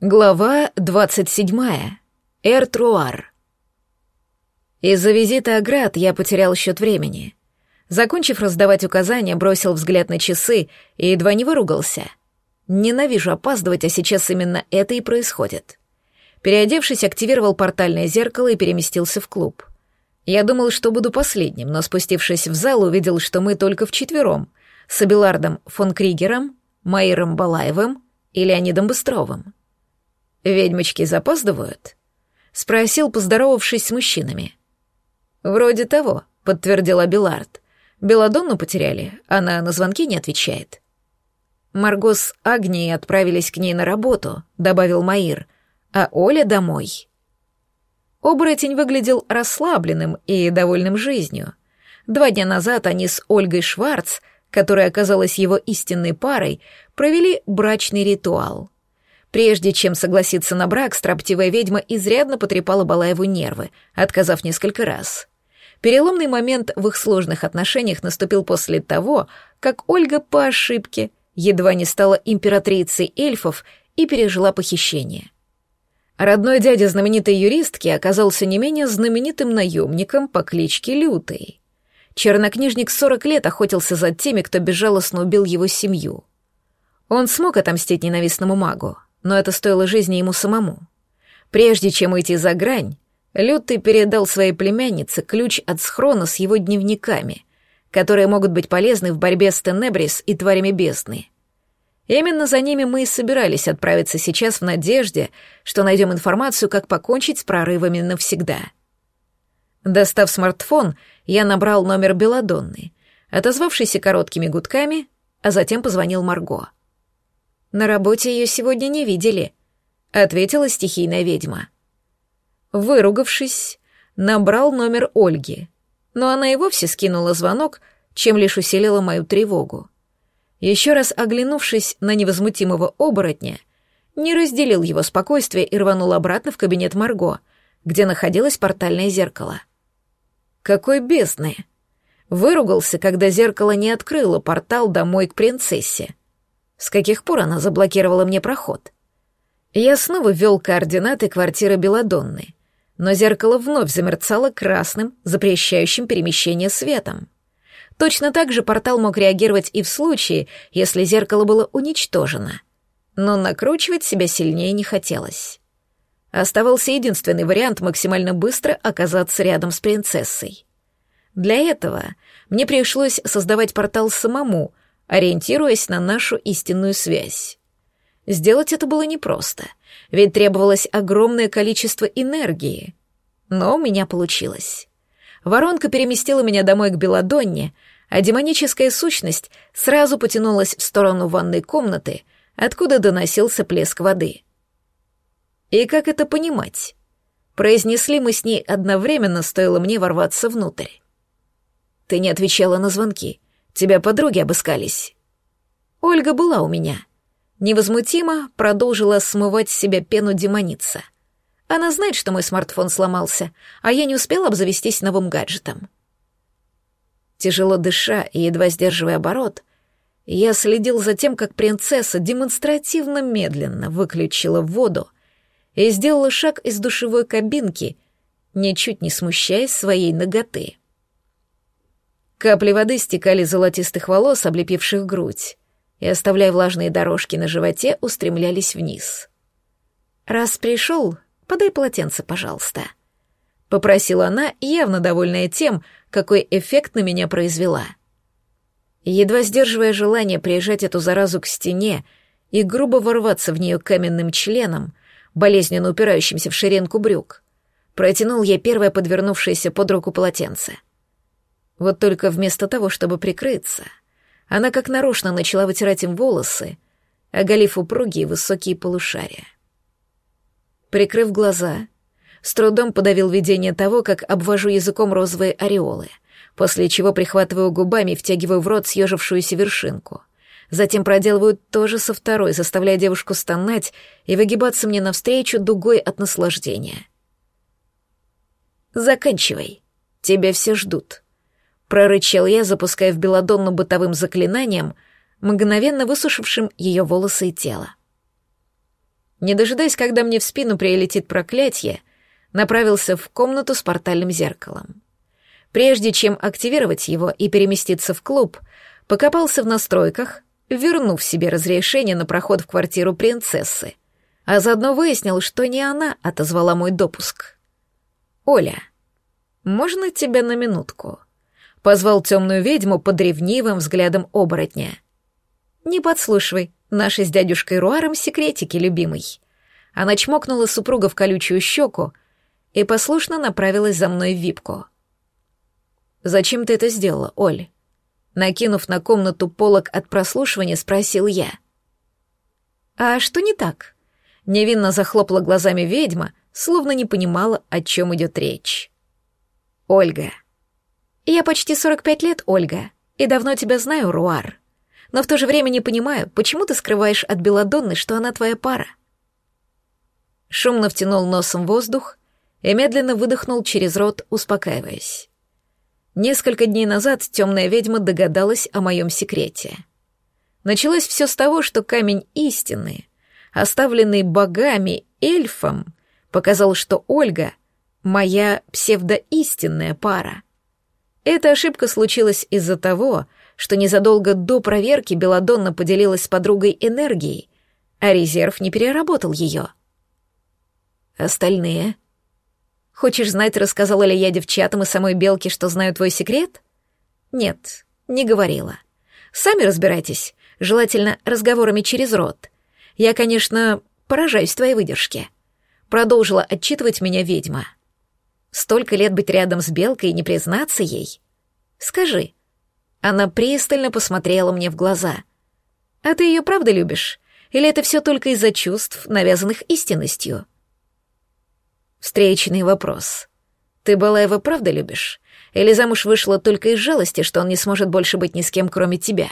Глава двадцать седьмая. Эртруар. Из-за визита Аград я потерял счет времени. Закончив раздавать указания, бросил взгляд на часы и едва не выругался. Ненавижу опаздывать, а сейчас именно это и происходит. Переодевшись, активировал портальное зеркало и переместился в клуб. Я думал, что буду последним, но спустившись в зал, увидел, что мы только вчетвером, с Абелардом фон Кригером, Майером Балаевым и Леонидом Быстровым. «Ведьмочки запаздывают?» — спросил, поздоровавшись с мужчинами. «Вроде того», — подтвердил Абилард. «Беладонну потеряли, она на звонки не отвечает». «Марго с Агнией отправились к ней на работу», — добавил Маир, «а Оля домой». Оборотень выглядел расслабленным и довольным жизнью. Два дня назад они с Ольгой Шварц, которая оказалась его истинной парой, провели брачный ритуал — Прежде чем согласиться на брак, строптивая ведьма изрядно потрепала Балаеву нервы, отказав несколько раз. Переломный момент в их сложных отношениях наступил после того, как Ольга по ошибке едва не стала императрицей эльфов и пережила похищение. Родной дядя знаменитой юристки оказался не менее знаменитым наемником по кличке Лютый. Чернокнижник 40 лет охотился за теми, кто безжалостно убил его семью. Он смог отомстить ненавистному магу, но это стоило жизни ему самому. Прежде чем уйти за грань, Лютый передал своей племяннице ключ от схрона с его дневниками, которые могут быть полезны в борьбе с Тенебрис и тварями бездны. Именно за ними мы и собирались отправиться сейчас в надежде, что найдем информацию, как покончить с прорывами навсегда. Достав смартфон, я набрал номер Беладонны, отозвавшийся короткими гудками, а затем позвонил Марго. На работе ее сегодня не видели», — ответила стихийная ведьма. Выругавшись, набрал номер Ольги, но она и вовсе скинула звонок, чем лишь усилила мою тревогу. Еще раз оглянувшись на невозмутимого оборотня, не разделил его спокойствие и рванул обратно в кабинет Марго, где находилось портальное зеркало. Какой бесный! Выругался, когда зеркало не открыло портал домой к принцессе. С каких пор она заблокировала мне проход? Я снова ввел координаты квартиры Беладонны, но зеркало вновь замерцало красным, запрещающим перемещение светом. Точно так же портал мог реагировать и в случае, если зеркало было уничтожено. Но накручивать себя сильнее не хотелось. Оставался единственный вариант максимально быстро оказаться рядом с принцессой. Для этого мне пришлось создавать портал самому, ориентируясь на нашу истинную связь. Сделать это было непросто, ведь требовалось огромное количество энергии. Но у меня получилось. Воронка переместила меня домой к Беладонне, а демоническая сущность сразу потянулась в сторону ванной комнаты, откуда доносился плеск воды. И как это понимать? Произнесли мы с ней одновременно, стоило мне ворваться внутрь. Ты не отвечала на звонки. Тебя подруги обыскались. Ольга была у меня. Невозмутимо продолжила смывать с себя пену демоница. Она знает, что мой смартфон сломался, а я не успела обзавестись новым гаджетом. Тяжело дыша и едва сдерживая оборот, я следил за тем, как принцесса демонстративно медленно выключила воду и сделала шаг из душевой кабинки, ничуть не смущаясь своей ноготы. Капли воды стекали золотистых волос, облепивших грудь, и, оставляя влажные дорожки на животе, устремлялись вниз. «Раз пришел, подай полотенце, пожалуйста», — попросила она, явно довольная тем, какой эффект на меня произвела. Едва сдерживая желание прижать эту заразу к стене и грубо ворваться в нее каменным членом, болезненно упирающимся в ширинку брюк, протянул я первое подвернувшееся под руку полотенце — вот только вместо того, чтобы прикрыться, она как нарочно начала вытирать им волосы, оголив упругие высокие полушария. Прикрыв глаза, с трудом подавил видение того, как обвожу языком розовые ореолы, после чего прихватываю губами и втягиваю в рот съежившуюся вершинку. Затем проделываю то же со второй, заставляя девушку стонать и выгибаться мне навстречу дугой от наслаждения. «Заканчивай. Тебя все ждут», прорычал я, запуская в Беладонну бытовым заклинанием, мгновенно высушившим ее волосы и тело. не дожидаясь, когда мне в спину прилетит проклятие, направился в комнату с портальным зеркалом. Прежде чем активировать его и переместиться в клуб, покопался в настройках, вернув себе разрешение на проход в квартиру принцессы, а заодно выяснил, что не она отозвала мой допуск. «Оля, можно тебя на минутку?» — позвал темную ведьму под ревнивым взглядом оборотня. «Не подслушивай, наши с дядюшкой Руаром секретики, любимый». Она чмокнула супруга в колючую щеку и послушно направилась за мной в випку. «Зачем ты это сделала, Оль?» Накинув на комнату полок от прослушивания, спросил я. «А что не так?» Невинно захлопала глазами ведьма, словно не понимала, о чем идет речь. «Ольга». «Я почти 45 лет, Ольга, и давно тебя знаю, Руар. Но в то же время не понимаю, почему ты скрываешь от Беладонны, что она твоя пара?» Шумно втянул носом воздух и медленно выдохнул через рот, успокаиваясь. Несколько дней назад темная ведьма догадалась о моем секрете. Началось все с того, что камень истины, оставленный богами эльфом, показал, что Ольга — моя псевдоистинная пара. Эта ошибка случилась из-за того, что незадолго до проверки Беладонна поделилась с подругой энергией, а резерв не переработал ее. Остальные — Хочешь знать, рассказала ли я девчатам и самой Белке, что знаю твой секрет? Нет, не говорила. Сами разбирайтесь, желательно разговорами через рот. Я, конечно, поражаюсь твоей выдержке. Продолжила отчитывать меня ведьма. Столько лет быть рядом с Белкой и не признаться ей. Скажи. Она пристально посмотрела мне в глаза. А ты ее правда любишь? Или это все только из-за чувств, навязанных истинностью? Встречный вопрос. Ты Балаева правда любишь? Или замуж вышла только из жалости, что он не сможет больше быть ни с кем, кроме тебя?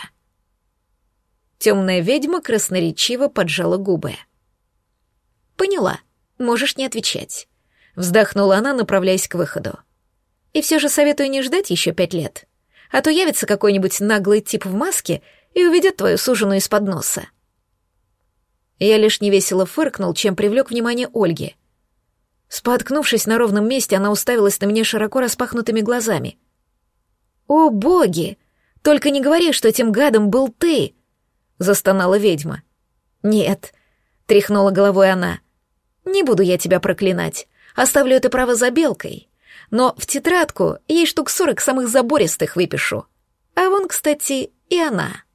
Темная ведьма красноречиво поджала губы. Поняла. Можешь не отвечать. Вздохнула она, направляясь к выходу. И все же советую не ждать еще пять лет. А то явится какой-нибудь наглый тип в маске и уведет твою суженую из-под носа. Я лишь невесело фыркнул, чем привлек внимание Ольги — Споткнувшись на ровном месте, она уставилась на меня широко распахнутыми глазами. «О, боги! Только не говори, что этим гадом был ты!» — застонала ведьма. «Нет», — тряхнула головой она, — «не буду я тебя проклинать. Оставлю это право за белкой. Но в тетрадку ей штук сорок самых забористых выпишу. А вон, кстати, и она».